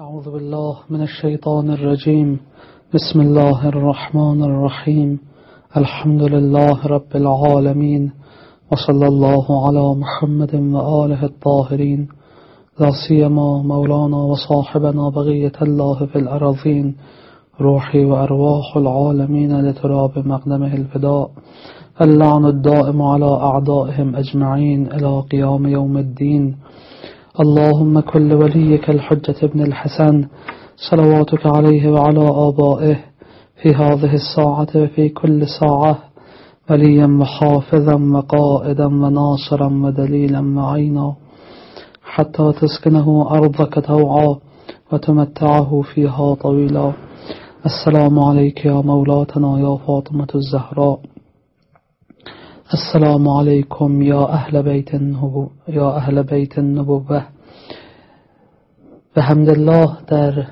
أعوذ بالله من الشيطان الرجيم. بسم الله الرحمن الرحيم. الحمد لله رب العالمين. وصلى الله على محمد وآله الطاهرين. لا سيما مولانا وصاحبنا بغية الله في الأراضين. روحي وأرواح العالمين لتراب مقدمه الفداء. اللعن الدائم على أعدائهم أجمعين إلى قيام يوم الدين. اللهم كل وليك الحجة ابن الحسن صلواتك عليه وعلى آبائه في هذه الساعة وفي كل ساعة وليا وحافظا وقائدا وناصرا ودليلا معينا حتى تسكنه أرضك توعا وتمتعه فيها طويلا. السلام عليك يا مولاتنا يا فاطمة الزهراء. السلام علیکم یا اهل بیت النبو یا اهل بیت النبوه به حمدالله در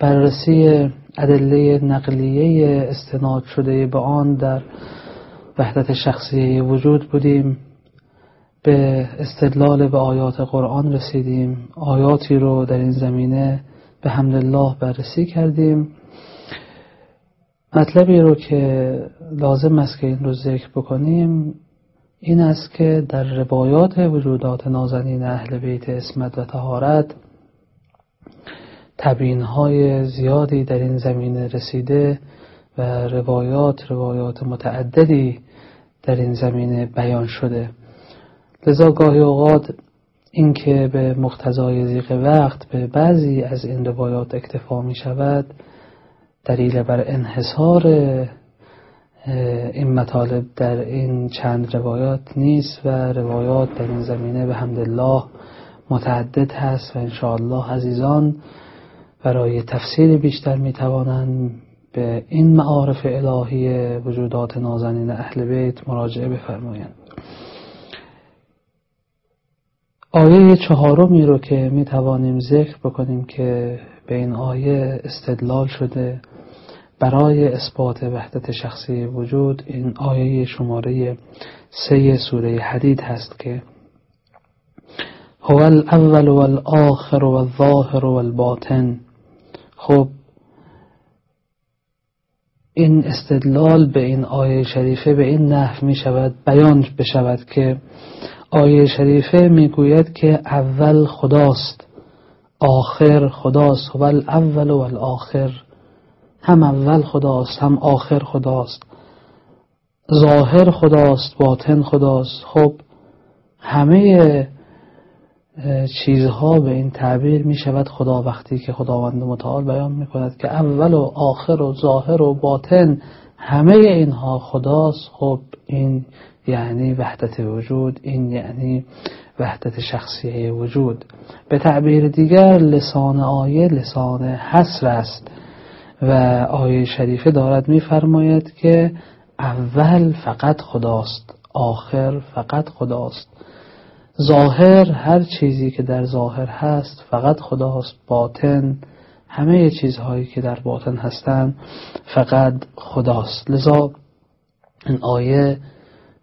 بررسی ادله نقلیه استناد شده به آن در وحدت شخصی وجود بودیم. به استدلال به آیات قرآن رسیدیم. آیاتی رو در این زمینه به حمدالله بررسی کردیم. مطلبی رو که لازم است که این رو ذکر بکنیم این است که در روایات وجودات نازنین اهل بیت اسمت و تهارت تبین های زیادی در این زمینه رسیده و روایات روایات متعددی در این زمینه بیان شده. لذا گاهی اوقات اینکه به مقتضای زیق وقت به بعضی از این روایات اکتفا می شود دلیل بر انحصار این مطالب در این چند روایات نیست و روایات در این زمینه به حمدالله متعدد هست و انشاءالله عزیزان برای تفسیر بیشتر می توانند به این معارف الهی وجودات نازنین اهل بیت مراجعه بفرمایند. آیه چهارمی رو که می توانیم ذکر بکنیم که به این آیه استدلال شده برای اثبات وحدت شخصی وجود این آیه شماره سه سوره حدید هست که هو الاول والآخر والظاهر والباطن. خب این استدلال به این آیه شریفه به این نحو می شود بیان بشود که آیه شریفه می گوید که اول خداست آخر خداست. هو الاول والآخر هم اول خداست هم آخر خداست. ظاهر خداست باطن خداست. خب همه چیزها به این تعبیر می شود خدا وقتی که خداوند متعال بیان می کند که اول و آخر و ظاهر و باطن همه اینها خداست. خب این یعنی وحدت وجود این یعنی وحدت شخصی وجود. به تعبیر دیگر لسان آیه لسان حسر است. و آیه شریفه دارد میفرماید که اول فقط خداست آخر فقط خداست. ظاهر هر چیزی که در ظاهر هست فقط خداست. باطن همه چیزهایی که در باطن هستند فقط خداست. لذا این آیه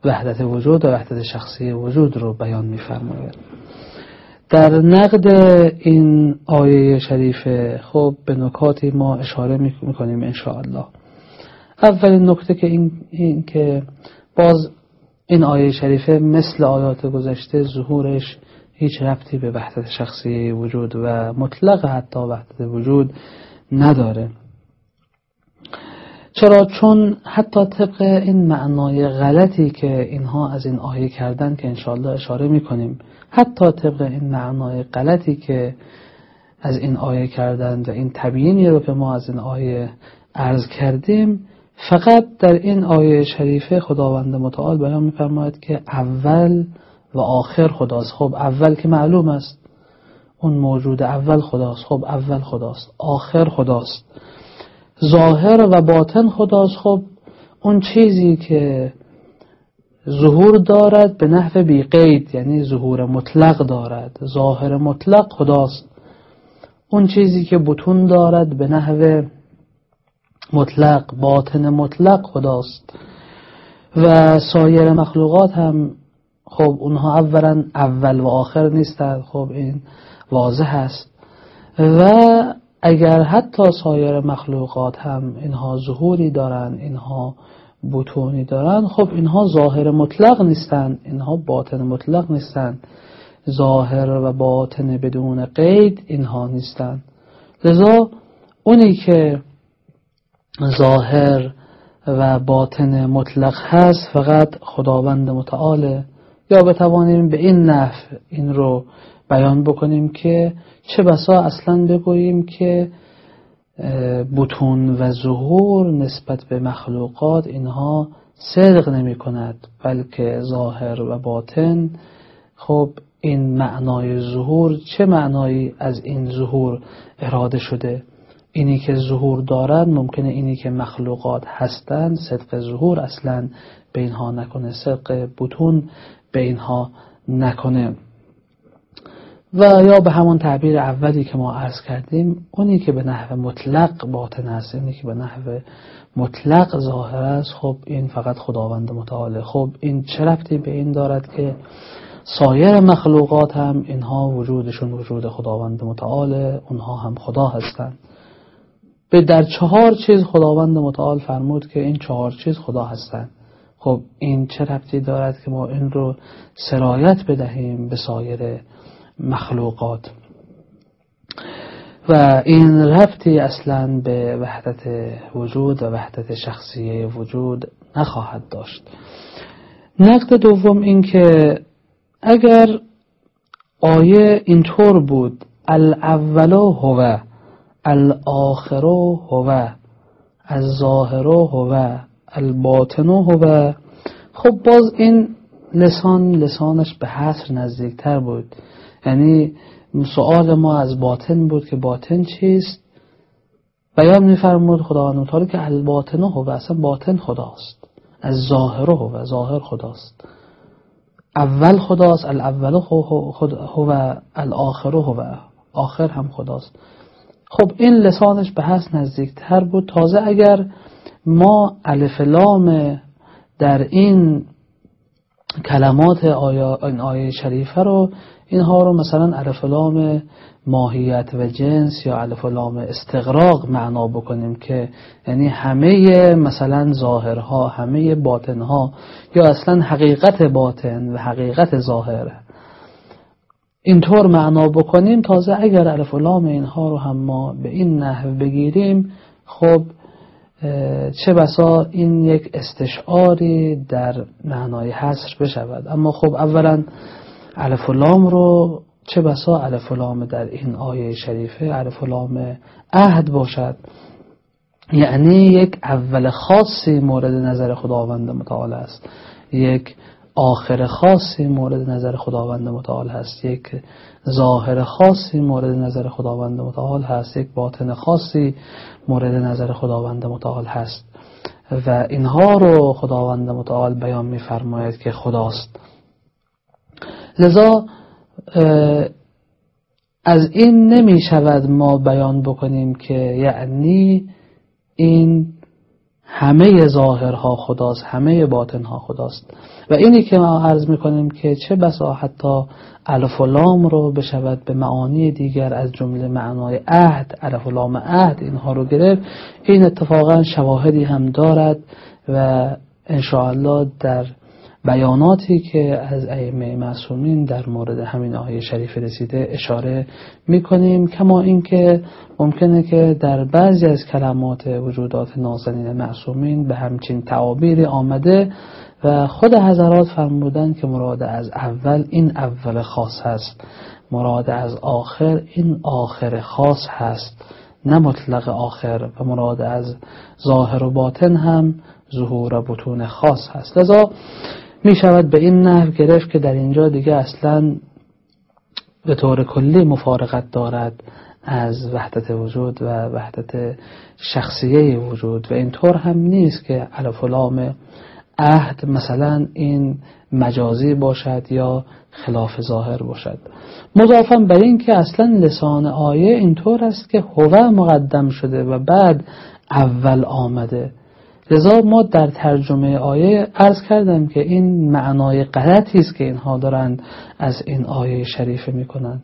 وحدت وجود و وحدت شخصی وجود رو بیان میفرماید. در نقد این آیه شریفه خب به نکاتی ما اشاره می‌کنیم انشاءالله. اولین نکته که این, این که باز این آیه شریفه مثل آیات گذشته ظهورش هیچ ربطی به وحدت شخصی وجود و مطلق حتی وحدت وجود نداره. چرا؟ چون حتی طبق این معنای غلطی که اینها از این آیه کردن که انشاءالله اشاره می‌کنیم حتی طبق این معنای غلطی که از این آیه کردن و این تبیینی رو که ما از این آیه عرض کردیم فقط در این آیه شریفه خداوند متعال بیان میفرماید که اول و آخر خداست. خب اول که معلوم است اون موجود اول خداست. خب اول خداست. آخر خداست. ظاهر و باطن خداست. خب اون چیزی که ظهور دارد به نحو بی قید یعنی ظهور مطلق دارد ظاهر مطلق خداست. اون چیزی که بتون دارد به نحو مطلق باطن مطلق خداست. و سایر مخلوقات هم خب اونها اولا اول و آخر نیستند. خب این واضح است. و اگر حتی سایر مخلوقات هم اینها ظهوری دارن اینها بطونی دارن خب اینها ظاهر مطلق نیستن اینها باطن مطلق نیستن. ظاهر و باطن بدون قید اینها نیستن. لذا اونی که ظاهر و باطن مطلق هست فقط خداوند متعاله. یا بتوانیم به این نحو این رو بیان بکنیم که چه بسا اصلا بگوییم که بتون و ظهور نسبت به مخلوقات اینها صدق نمی کند بلکه ظاهر و باطن. خب این معنای ظهور چه معنایی از این ظهور اراده شده؟ اینی که ظهور دارد ممکنه اینی که مخلوقات هستند صدق ظهور اصلا به اینها نکنه صدق بتون به اینها نکنه. و یا به همون تعبیر اولی که ما عرض کردیم اونی که به نحو مطلق باطن است اینی که به نحو مطلق ظاهر است خب این فقط خداوند متعاله خب این چه ربطی به این دارد که سایر مخلوقات هم اینها وجودشون وجود خداوند متعاله اونها هم خدا هستند. به در چهار چیز خداوند متعال فرمود که این چهار چیز خدا هستند. خب این چه ربطی دارد که ما این رو سرایت بدهیم به سایر مخلوقات. و این ربطی اصلا به وحدت وجود و وحدت شخصیه وجود نخواهد داشت. نقد دوم این که اگر آیه اینطور بود الاول هو الاخر هو الظاهر هو الباطن هو خب باز این لسان لسانش به حصر نزدیکتر بود. یعنی سوال ما از باطن بود که باطن چیست؟ بیان میفرمود خداوند متعال که الباطن هو اصلا باطن خداست. از ظاهر هو ظاهر خداست. اول خداست الاول هو الاخر هو آخر هم خداست. خب این لسانش به هست نزدیکتر بود. تازه اگر ما الف لام در این کلمات این آیه شریفه رو اینها رو مثلا الف لام ماهیت و جنس یا الف لام استقراق معنا بکنیم که یعنی همه مثلا ظاهرها همه باطنها یا اصلا حقیقت باطن و حقیقت ظاهر. اینطور معنا بکنیم تازه اگر الف لام اینها رو هم ما به این نحو بگیریم خب چه بسا این یک استشعاری در معنای حصر بشود. اما خب اولا الف لام رو چه بسا الف لام در این آیه شریفه الف لام عهد باشد. یعنی یک اول خاصی مورد نظر خداوند متعال است. یک آخر خاصی مورد نظر خداوند متعال هست. یک ظاهر خاصی مورد نظر خداوند متعال هست. یک باطن خاصی مورد نظر خداوند متعال هست. و اینها رو خداوند متعال بیان میفرماید که خداست. لذا از این نمی شود ما بیان بکنیم که یعنی این همه ظاهرها خداست همه باطنها خداست. و اینی که ما عرض می‌کنیم که چه بسا حتی الف لام رو بشود به معانی دیگر از جمله معنای عهد الف و لام عهد اینها رو گرفت. این اتفاقا شواهدی هم دارد و انشاءالله در بیاناتی که از ائمه معصومین در مورد همین آیه شریف رسیده اشاره می‌کنیم کما اینکه ممکنه که در بعضی از کلمات وجودات نازنین معصومین به همچین تعابیری آمده و خود حضرات فرمودن که مراد از اول این اول خاص هست مراد از آخر این آخر خاص هست نه مطلق آخر و مراد از ظاهر و باطن هم ظهور و بطون خاص هست. لذا می شود به این نحو گرفت که در اینجا دیگه اصلا به طور کلی مفارقت دارد از وحدت وجود و وحدت شخصیه وجود و اینطور هم نیست که الف لام عهد مثلا این مجازی باشد یا خلاف ظاهر باشد. مضافا بر این که اصلا لسان آیه اینطور است که هو مقدم شده و بعد اول آمده. لذا ما در ترجمه آیه عرض کردم که این معنای غلطی است که اینها دارند از این آیه شریفه می‌کنند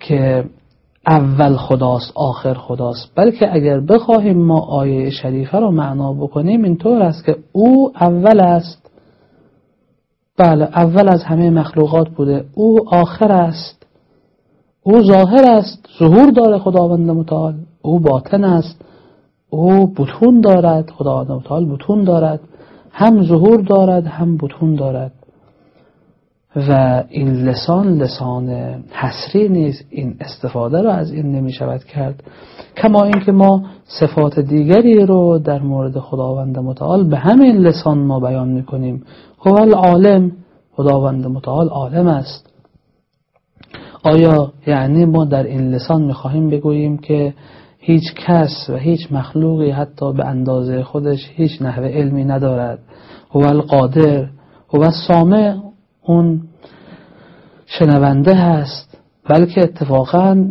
که اول خداست آخر خداست. بلکه اگر بخواهیم ما آیه شریفه رو معنا بکنیم اینطور است که او اول است. بله اول از همه مخلوقات بوده. او آخر است. او ظاهر است. ظهور داره خداوند متعال. او باطن است. او بتون دارد خداوند متعال بتون دارد هم ظهور دارد هم بتون دارد. و این لسان لسان حسری نیست این استفاده رو از این نمی شود کرد. کما اینکه ما صفات دیگری رو در مورد خداوند متعال به همین لسان ما بیان می کنیم هو العالم خداوند متعال عالم است. آیا یعنی ما در این لسان می خواهیم بگوییم که هیچ کس و هیچ مخلوقی حتی به اندازه خودش هیچ نحوه علمی ندارد. هو القادر هو السامع اون شنونده هست. بلکه اتفاقا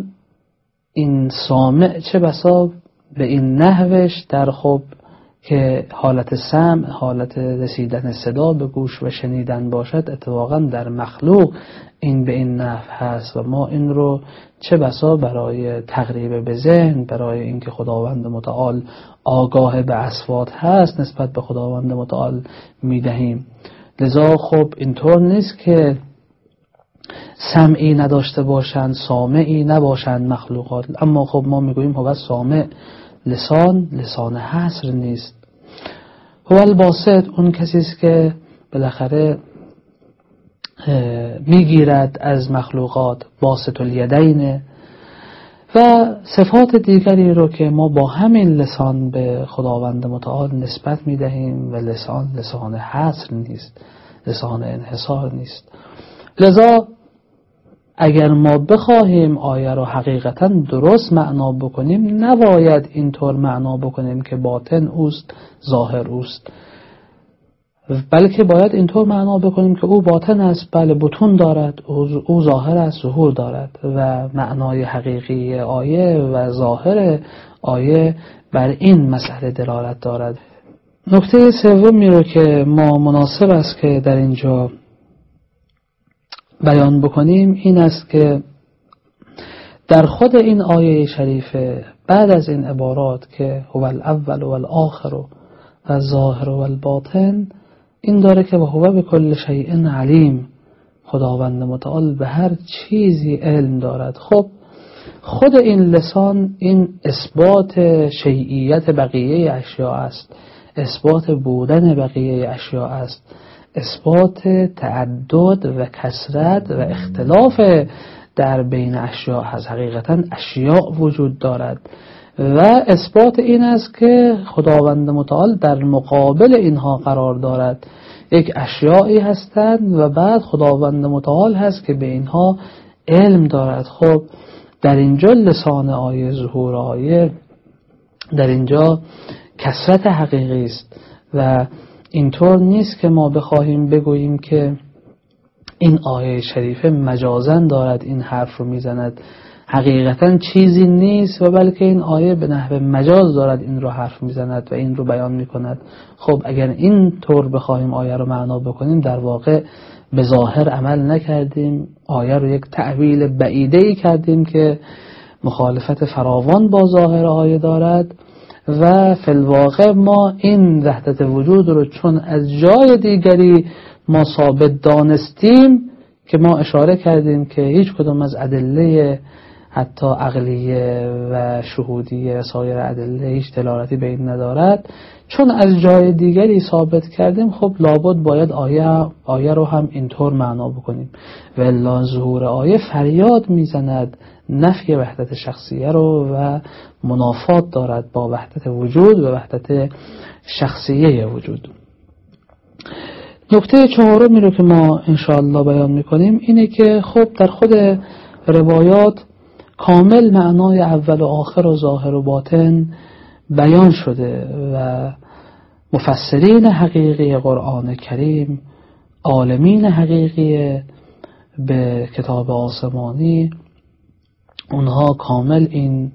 این سامع چه بسا به این نحوش در خب که حالت سمع حالت رسیدن صدا به گوش و شنیدن باشد اتفاقا در مخلوق این به این نحو هست و ما این رو چه بسا برای تقریب به ذهن برای اینکه خداوند متعال آگاه به اسوات هست نسبت به خداوند متعال می‌دهیم. لذا خب اینطور نیست که سمعی نداشته باشند سامعی نباشند مخلوقات. اما خب ما می‌گوییم هو سامع. لسان لسان حصر نیست. هو الباسط اون کسی است که بالاخره می‌گیرد از مخلوقات باسط الیدین. و صفات دیگری رو که ما با همین لسان به خداوند متعال نسبت می‌دهیم و لسان لسان حصر نیست لسان انحصار نیست. لذا اگر ما بخواهیم آیه رو حقیقتا درست معنا بکنیم نباید اینطور معنا بکنیم که باطن اوست ظاهر اوست. بلکه باید اینطور معنا بکنیم که او باطن است بله بتون دارد او ظاهر است ظهور دارد و معنای حقیقی آیه و ظاهر آیه بر این مسئله دلالت دارد. نکته سومی رو که ما مناسب است که در اینجا بیان بکنیم این است که در خود این آیه شریفه بعد از این عبارات که هو الاول و الاخر و الظاهر و الباطن این داره که هو به کل شیء علیم خداوند متعال به هر چیزی علم دارد. خب خود این لسان این اثبات شیعیت بقیه اشیاء است. اثبات بودن بقیه اشیاء است. اثبات تعدد و کسرت و اختلاف در بین اشیاء هست. حقیقتا اشیاء وجود دارد. و اثبات این است که خداوند متعال در مقابل اینها قرار دارد. یک اشیایی هستند و بعد خداوند متعال هست که به اینها علم دارد. خب در اینجا لسان آیه ظهور آیه در اینجا کسرت حقیقی است و اینطور نیست که ما بخواهیم بگوییم که این آیه شریفه مجازن دارد این حرف رو می‌زند. حقیقتا چیزی نیست و بلکه این آیه به نحو مجاز دارد این رو حرف می‌زند و این رو بیان می‌کند. خب اگر این طور بخواهیم آیه رو معنا بکنیم در واقع به ظاهر عمل نکردیم. آیه رو یک تعویل بعیده ای کردیم که مخالفت فراوان با ظاهر آیه دارد. و فلواقع ما این وحدت وجود رو چون از جای دیگری ما ثابت دانستیم که ما اشاره کردیم که هیچ کدوم از ادله حتی عقلیه و شهودی سایر ادله هیچ دلالتی به این ندارد. چون از جای دیگری ثابت کردیم خب لابد باید آیه, آیه رو هم اینطور معنا بکنیم. و ظهور آیه فریاد می‌زند نفی وحدت شخصیه رو و منافات دارد با وحدت وجود و وحدت شخصیه وجود. نکته چهارمی رو که ما انشاءالله بیان می‌کنیم اینه که خب در خود روایات کامل معنای اول و آخر و ظاهر و باطن بیان شده و مفسرین حقیقی قرآن کریم عالمین حقیقی به کتاب آسمانی اونها کامل این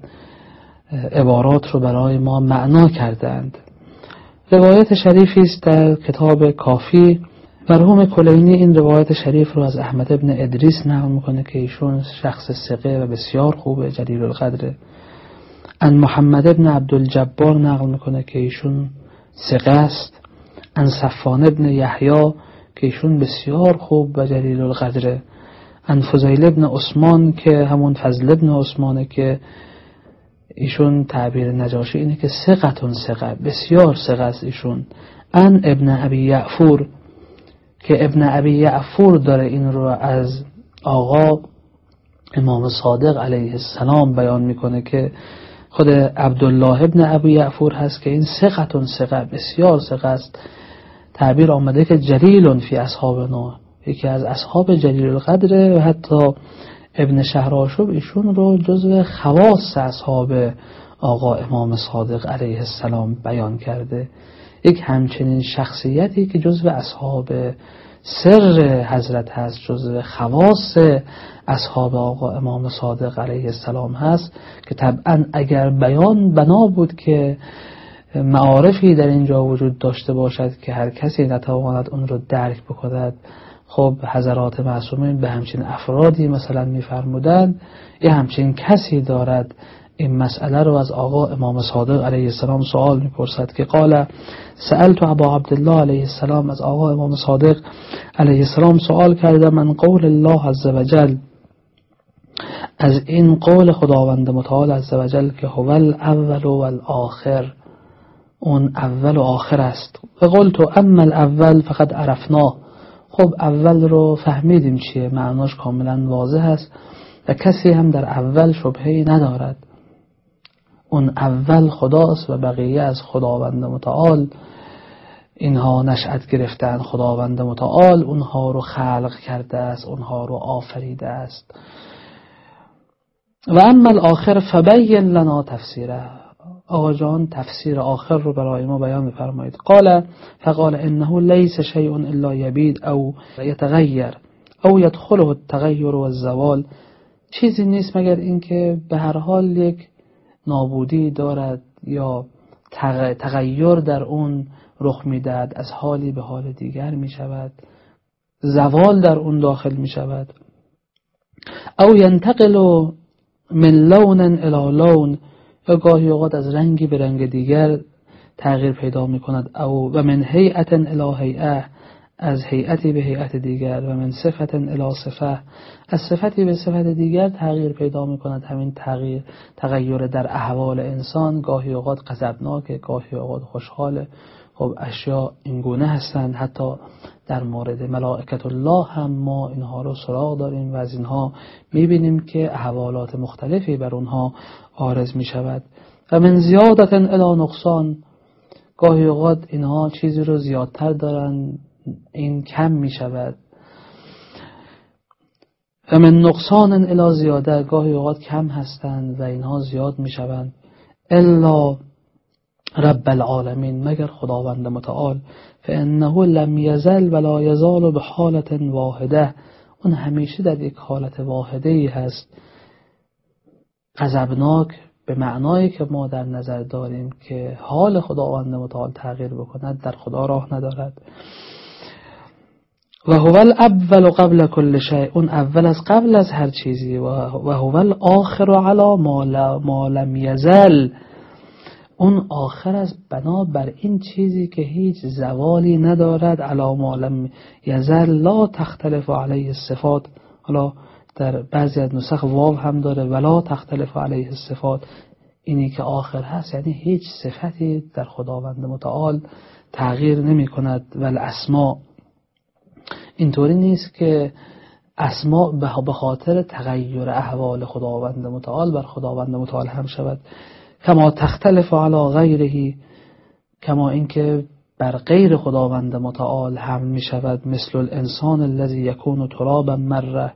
عبارات رو برای ما معنا کردند. روایت شریفی است در کتاب کافی. مرحوم کلینی این روایت شریف رو از احمد ابن ادریس نقل می‌کنه که ایشون شخص سقه و بسیار خوبه جلیل القدره ان محمد ابن عبدالجبار نقل می‌کنه که ایشون سقه است. ان صفان ابن یحیی که ایشون بسیار خوب و جلیل القدره ان فضیل ابن عثمان که همون فضل ابن عثمانه که ایشون تعبیر نجاشی اینه که سقتون سقه بسیار سقه است ایشون. ان ابن ابی یعفور که ابن ابی یعفور داره این رو از آقا امام صادق علیه السلام بیان می‌کنه که خود عبدالله ابن ابی یعفور هست که این سقتون سقه بسیار سقه است. تعبیر آمده که جلیل فی اصحابنا یکی از اصحاب جلیل القدره و حتی ابن شهراشب ایشون رو جزو خواص اصحاب آقا امام صادق علیه السلام بیان کرده. یک همچنین شخصیتی که جزو اصحاب سر حضرت هست جزو خواص اصحاب آقا امام صادق علیه السلام هست که طبعا اگر بیان بنا بود که معارفی در اینجا وجود داشته باشد که هر کسی نتواند اون رو درک بکند خب حضرات معصومین به همچین افرادی مثلا میفرمودند. یه همچین کسی دارد. این مسئله رو از آقا امام صادق علیه السلام سوال می‌پرسد که قال سألت ابا عبدالله علیه السلام از آقا امام صادق علیه السلام سوال کرده من قول الله عز وجل از این قول خداوند متعال عز وجل که هو الاول و الاخر اون اول و آخر است. و قلت اما الاول فقط عرفناه. خب اول رو فهمیدیم چیه. معناش کاملا واضح است و کسی هم در اول شبهی ندارد. اون اول خداست و بقیه از خداوند متعال. اینها نشأت گرفتن خداوند متعال. اونها رو خلق کرده است اونها رو آفریده است. و اما الاخر فبین لنا تفسیره. آقا جان تفسیر آخر رو برای ما بیان بفرمایید. قال فقال انه لیس شیء الا یبید او یتغیر او یدخله التغیر و الزوال چیزی نیست مگر اینکه به هر حال یک نابودی دارد یا تغییر در اون رخ می‌دهد از حالی به حال دیگر می شود زوال در اون داخل می شود او ینتقل من لون الى لون. یا گاهی اوقات از رنگی به رنگ دیگر تغییر پیدا می کند. او و من هیئت الی هیئه از هیئتی به هیئت دیگر و من صفت الی صفه از صفتی به صفت دیگر تغییر پیدا می کند. همین تغییر تغییر در احوال انسان گاهی اوقات غضبناک گاهی اوقات خوشحال خب اشیا اینگونه هستند. حتی در مورد ملائکت الله هم ما اینها رو سراغ داریم و از اینها می‌بینیم که احوالات مختلفی بر اونها آرز می شود و من زیادت الی نقصان گاهی اوقات اینها چیزی رو زیادتر دارن این کم می شود و من نقصان الی زیاده گاهی اوقات کم هستند و اینها زیاد می شوند الا رب العالمین مگر خداوند متعال. فانه لم یزل ولا یزال به حالت واحده اون همیشه در یک حالت واحده ای هست. غضبناک به معنایی که ما در نظر داریم که حال خداوند متعال تغییر بکند در خدا راه ندارد. و هو الاول قبل کل شیء. اون اول از قبل از هر چیزی. و هو الاخر علی ما لم یزل. اون آخر از بنا بر این چیزی که هیچ زوالی ندارد علا ما لم یزل لا تختلف علیه الصفات. حالا در بعضی از نسخ واو هم داره ولا تختلف علیه الصفات. اینی که آخر هست یعنی هیچ صفتی در خداوند متعال تغییر نمی کند. ول اسما. اینطوری نیست که اسما به خاطر تغییر احوال خداوند متعال بر خداوند متعال هم شود. کما تختلف علی غیره کما اینکه بر غیر خداوند متعال هم می شود مثل الانسان الذي یکون ترابا مره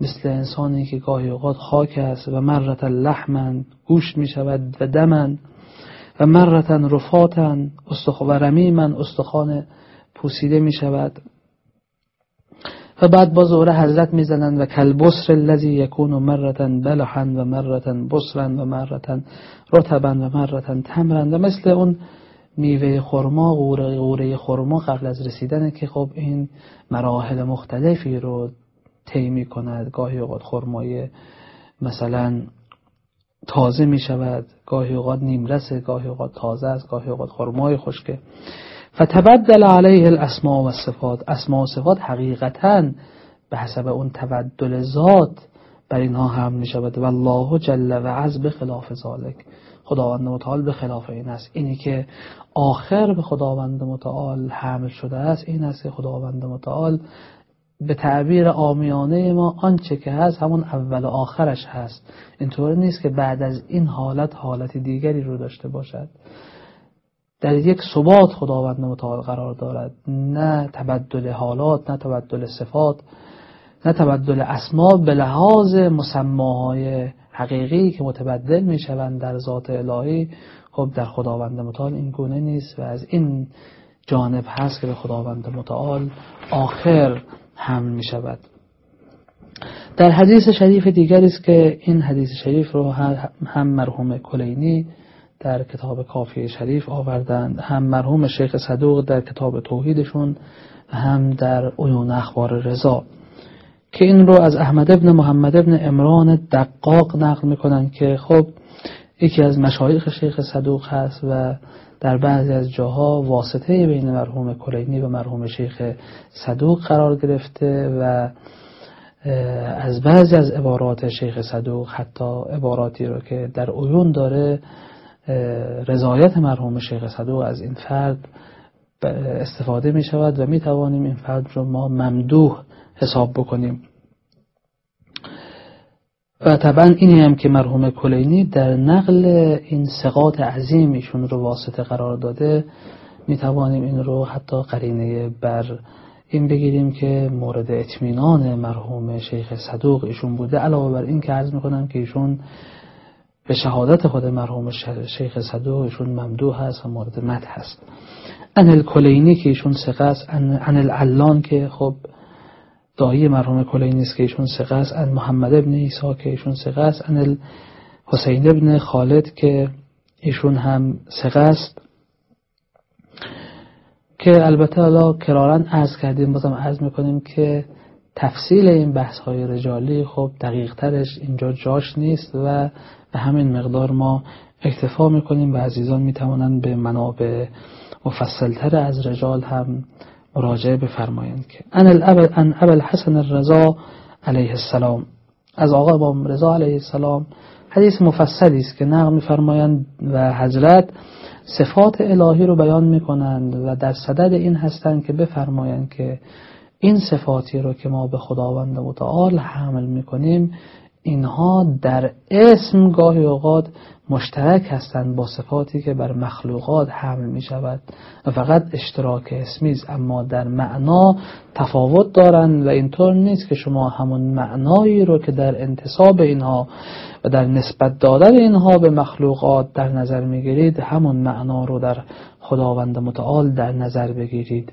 مثل انسانی که گاهی اوقات خاک است و مرتا لحما گوشت می شود و دمن و مرتا رفاتا و رمیما استخوان پوسیده می شود و بعد باز اوره حضرت می‌زنند و کل بسر الذی یکون مرتا بلحا و مرتا بسرا و مرتا رتبا و مرتا تمرا و مثل اون میوه خرما غوره غوره خرما قبل از رسیدن که خب این مراحل مختلفی رو طی کند گاهی اوقات خرمای مثلا تازه می شود گاهی اوقات نیمرسه گاهی اوقات تازه است گاهی اوقات خرمای خشکه فتبدل علیه الاسماء و صفات اسماء و صفات حقیقتا به حسب اون تبدل ذات بر اینها هم می شود و الله جل و عز به خلاف ذالک خداوند متعال به خلاف این است. اینی که آخر به خداوند متعال حمل شده است این است که خداوند متعال به تعبیر آمیانه ما آنچه که هست همون اول و آخرش هست. اینطور نیست که بعد از این حالت حالت دیگری رو داشته باشد. در یک ثبات خداوند متعال قرار دارد. نه تبدل حالات نه تبدل صفات نه تبدل اسما به لحاظ مسماهای حقیقی که متبدل می شوند در ذات الهی. خب در خداوند متعال این گونه نیست و از این جانب هست که به خداوند متعال آخر حمل می شود در حدیث شریف دیگری است که این حدیث شریف رو هم مرحوم کلینی در کتاب کافی شریف آوردند هم مرحوم شیخ صدوق در کتاب توحیدشون هم در عیون اخبار رضا که این رو از احمد ابن محمد ابن امران دقاق نقل می‌کنن که خب یکی از مشایخ شیخ صدوق هست و در بعضی از جاها واسطه بین مرحوم کلینی و مرحوم شیخ صدوق قرار گرفته و از بعضی از عبارات شیخ صدوق حتی عباراتی رو که در عیون داره رضایت مرحوم شیخ صدوق از این فرد استفاده می شود و می توانیم این فرد رو ما ممدوح حساب بکنیم. و طبعا اینی هم که مرحوم کلینی در نقل این سقاط عظیم ایشون رو واسطه قرار داده می توانیم این رو حتی قرینه بر این بگیریم که مورد اطمینان مرحوم شیخ صدوق ایشون بوده. علاوه بر این که عرض می‌کنم که ایشون به شهادت خود مرحوم شیخ صدوق ایشون ممدوح هست و مورد مد هست. ان الکلینی که ایشون سقه است ان العلان که خب دایی مرحوم کلینی است که ایشون سقه است ان محمد ابن عیسی که ایشون سقه است ان حسین ابن خالد که ایشون هم سقه است. که البته حالا کرارن عرض کردیم بازم عرض می‌کنیم که تفصیل این بحث های رجالی خب دقیق ترش اینجا جاش نیست و به همین مقدار ما اکتفا می‌کنیم و عزیزان می‌توانند به منابع مفصلتر از رجال هم مراجعه بفرمایند که ان الابل ان ابل حسن الرضا علیه السلام. از آقا امام رضا علیه السلام حدیث مفصلی است که نقل میفرمایند و حضرت صفات الهی رو بیان می‌کنند و در صدد این هستند که بفرمایند که این صفاتی رو که ما به خداوند متعال حمل می‌کنیم اینها در اسم گاهی اوقات مشترک هستند با صفاتی که بر مخلوقات حمل می شود و فقط اشتراک اسمی است اما در معنا تفاوت دارند و اینطور نیست که شما همون معنایی رو که در انتصاب اینها و در نسبت دادن اینها به مخلوقات در نظر می‌گیرید همون معنا رو در خداوند متعال در نظر بگیرید.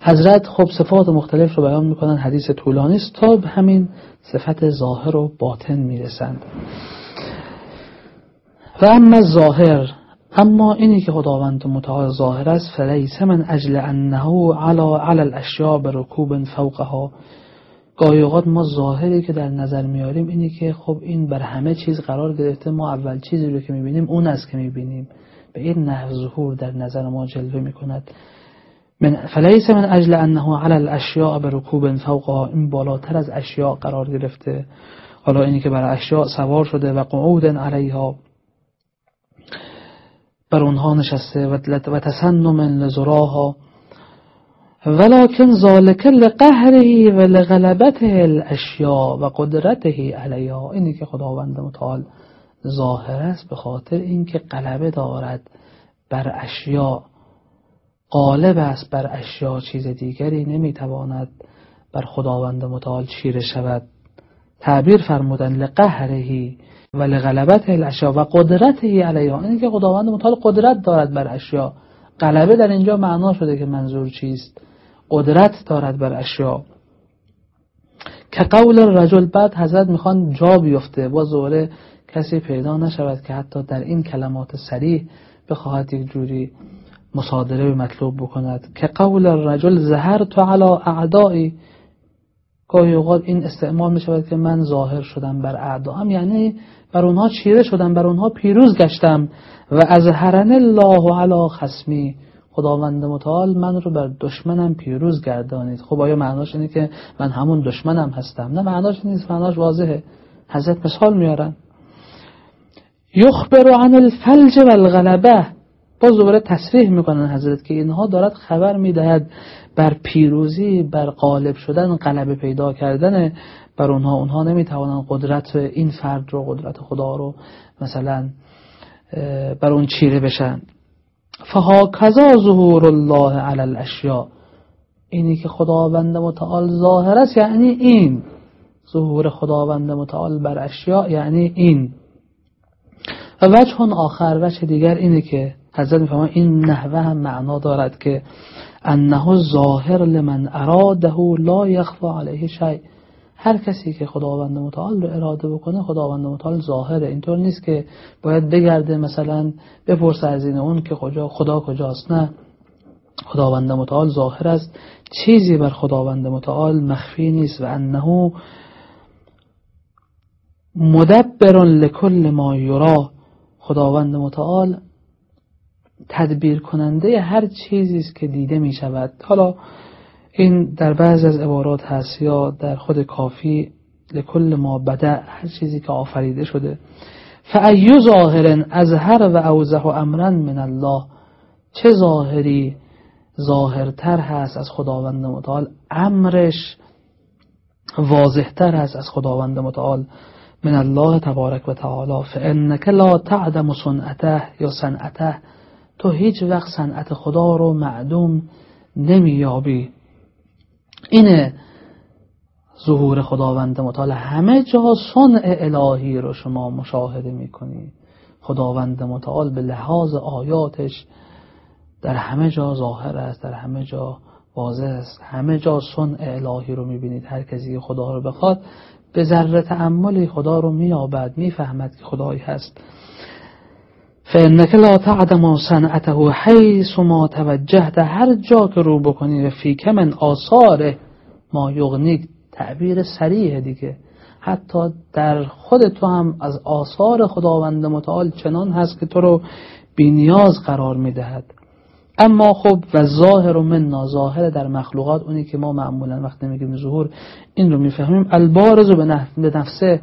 حضرت خب صفات مختلف رو بیان می‌کنن حدیث طولانی است تا به همین صفت ظاهر و باطن می‌رسند. و اما ظاهر اما اینی که خداوند متعال ظاهر است فلیس من اجل انه علا علی الاشیاء برکوب فوقها. گاهی اوقات ما ظاهری که در نظر میاریم اینی که خب این بر همه چیز قرار گرفته ما اول چیزی رو که می‌بینیم اون است که می‌بینیم. به این نحو ظهور در نظر ما جلوه می‌کند. من فلیس من اجل انه علی الاشیاء برکوب فوقها این بالاتر از اشیاء قرار گرفته. حالا اینی که بر اشیاء سوار شده و قعود علیها بر اونها نشسته و تسنم لزراها. ولكن ذلك لقهره و لغلبته الاشیاء و قدرته علیها. اینی که خداوند متعال ظاهر است به خاطر اینکه غلبه دارد بر اشیاء غالب است بر اشیاء چیز دیگری نمی‌تواند بر خداوند متعال چیره شود. تعبیر فرمودن لقهرهی و لغلبت الاشیا و قدرته علیها. اینه که خداوند متعال قدرت دارد بر اشیا. غلبه در اینجا معنا شده که منظور چیست؟ قدرت دارد بر اشیا. که قول رجل بعد حضرت می‌خوان جا بیفته با زوره کسی پیدا نشود که حتی در این کلمات سریح بخواهد یک جوری مصادره به مطلوب بکند. که قول الرجل زهر تو علا اعدایی گاهی اوقات این استعمال می شود که من ظاهر شدم بر اعدام یعنی بر اونها چیره شدم بر اونها پیروز گشتم. و از هرن الله علا خسمی خداوند متعال من رو بر دشمنم پیروز گردانید. خب آیا معناش اینه که من همون دشمنم هستم؟ نه معناش نیست. معناش واضحه. حضرت مثال میارن. یخبر عن الفلج و الغلبه باز دوباره تصریح می‌کنن حضرت که اینها دارد خبر می‌دهد بر پیروزی بر غالب شدن غلبه پیدا کردن. بر اونها اونها نمی‌توانند قدرت این فرد رو قدرت خدا رو مثلا بر اون چیره بشن. فها کذا ظهور الله علی الاشیاء. اینی که خداوند متعال ظاهر است یعنی این. ظهور خداوند متعال بر اشیاء یعنی این. و وجه آخر وجه دیگر اینه که حضرت می‌فهمن این نحوه هم معنا دارد که انه ظاهر لمن اراده لا یخفا علیه شیء. هر کسی که خداوند متعال رو اراده بکنه خداوند متعال ظاهره. اینطور نیست که باید بگرده مثلا بپرسه از این اون که خدا, خدا کجاست. نه. خداوند متعال ظاهر است. چیزی بر خداوند متعال مخفی نیست و انه مدبر لکل ما یرا خداوند متعال تدبیر کننده هر چیزی است که دیده می شود حالا این در بعض از عبارات هست یا در خود کافی لکل ما بده هر چیزی که آفریده شده. فعیو ظاهر ازهر و اوزه و امرن من الله. چه ظاهری ظاهرتر هست از خداوند متعال؟ امرش واضحتر هست از خداوند متعال. من الله تبارک و تعالی. فانک لا تعدم صنعته یا صنعته. تو هیچ وقت صنعت خدا رو معدوم نمیابی اینه ظهور خداوند متعال همه جا صنع الهی رو شما مشاهده می‌کنی. خداوند متعال به لحاظ آیاتش در همه جا ظاهر است در همه جا واضح است. همه جا صنع الهی رو می‌بینید. هر کسی خدا رو بخواد به ذره تعملی خدا رو میابد می‌فهمد که خدایی هست. فانک لا تعدم صنعته حیث ما توجهت هر جا که رو بکنی و فی کمن آثار ما یغنیک تعبیر سریع دیگه. حتی در خود تو هم از آثار خداوند متعال چنان هست که تو رو بینیاز قرار می‌دهد اما خب و ظاهر و من ظاهر در مخلوقات اونی که ما معمولا وقتی میگیم ظهور این رو می‌فهمیم. البارز به نفسه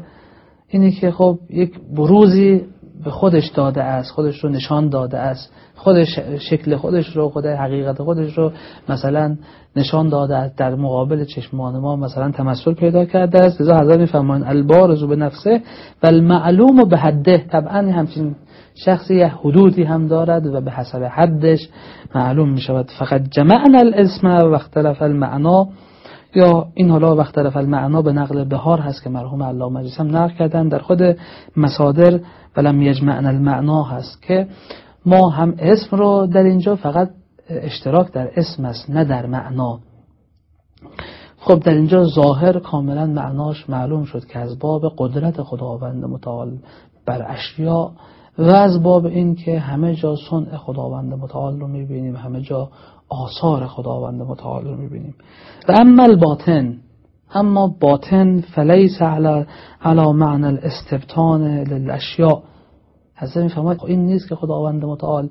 اینی که خب یک بروزی به خودش داده است خودش رو نشان داده است. خودش شکل خودش رو خود حقیقت خودش رو مثلا نشان داده است. در مقابل چشمان ما مثلا تمثل پیدا کرده است. لذا حضرت میفرمان البارز به نفسه و المعلوم به حده. طبعا همچین شخصی حدودی هم دارد و به حسب حدش معلوم می شود فقط جمعنا الاسم و اختلف المعنا. یا این حالا وقت طرف المعنا به نقل بهار هست که مرحوم علامه مجلس هم نقل کردن در خود مصادر ولم یجمعن المعنا هست که ما هم اسم رو در اینجا فقط اشتراک در اسم است نه در معنا. خب در اینجا ظاهر کاملا معناش معلوم شد که از باب قدرت خداوند متعال بر اشیاء و از باب این که همه جا صنع خداوند متعال رو می‌بینیم همه جا آثار خداوند متعال رو می‌بینیم. و اما الباطن اما باطن فلیس علی, علی معنی الاستبتان للاشیاء. حضرت میفرماید این نیست که خداوند متعال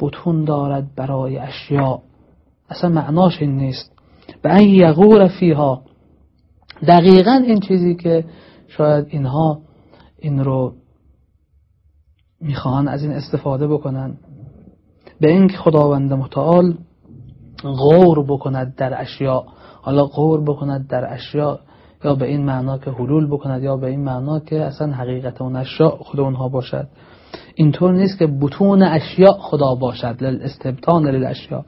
بتون دارد برای اشیاء. اصلا معناش این نیست. به این یغور فیها. دقیقا این چیزی که شاید اینها این رو می‌خواهند از این استفاده بکنن. به اینکه خداوند متعال غور بکند در اشیاء. حالا غور بکند در اشیاء یا به این معنا که حلول بکند یا به این معنا که اصلا حقیقت اون اشیاء خود اونها باشد. اینطور نیست که بتون اشیاء خدا باشد. للاستبتان للاشیاء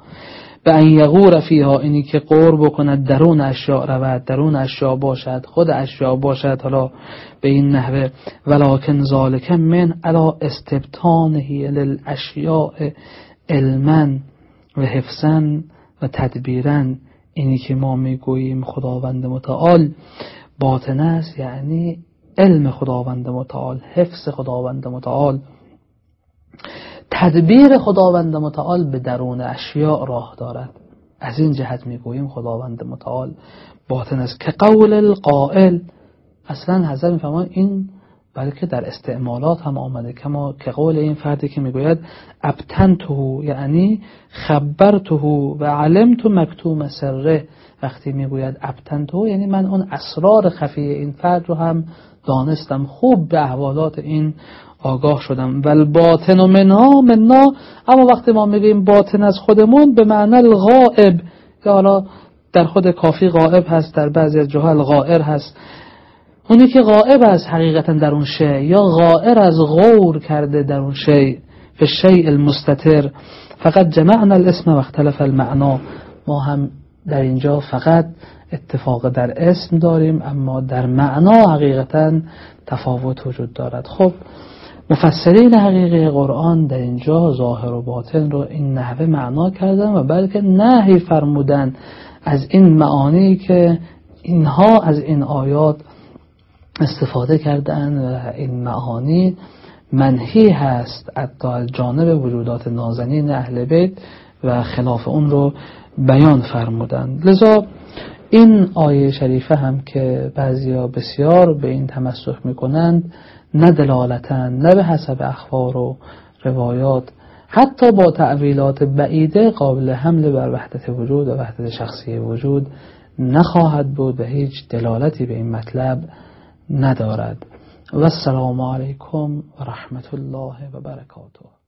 به ان یغور فیها اینی که قور بکند درون اشیاء رود درون اشیاء باشد خود اشیاء باشد. حالا به این نحوه ولکن ذالک من علا استبتانه للاشیاء علما و حفظا. و تدبیرا اینی که ما می‌گوییم خداوند متعال باطن است یعنی علم خداوند متعال حفظ خداوند متعال. تدبیر خداوند متعال به درون اشیاء راه دارد. از این جهت می‌گوییم خداوند متعال باطن است. که قول القائل اصلا حضرت میفهمان این بلکه در استعمالات هم آمده. کما که قول این فردی که می‌گوید ابتنته یعنی خبرته و علمت مکتوم سره. وقتی می‌گوید ابتنته یعنی من اون اسرار خفی این فرد رو هم دانستم. خوب به احوالات این آگاه شدم. و باطن و منها منا. اما وقتی ما میگیم باطن از خودمون به معنی الغائب. که حالا در خود کافی غائب هست در بعضی از جهال غائر هست. اونی که غائب است حقیقتا در اون شی یا غائر از غور کرده در اون شی به شیء المستتر فقط جمعنا الاسم و اختلف المعنا. ما هم در اینجا فقط اتفاق در اسم داریم اما در معنا حقیقتا تفاوت وجود دارد. خب مفسرین حقیقی قرآن در اینجا ظاهر و باطن رو این نحوه معنا کردن و بلکه نهی فرمودن از این معانی که اینها از این آیات استفاده کردن و این معانی منهی هست از جانب وجودات نازنین اهل بیت و خلاف اون رو بیان فرمودن. لذا این آیه شریفه هم که بعضیا بسیار به این تمسک می‌کنند نه دلالتا نه به حسب اخبار و روایات حتی با تعویلات بعیده قابل حمل بر وحدت وجود و وحدت شخصی وجود نخواهد بود و هیچ دلالتی به این مطلب ندارد. و السلام علیکم و رحمت الله و برکاته.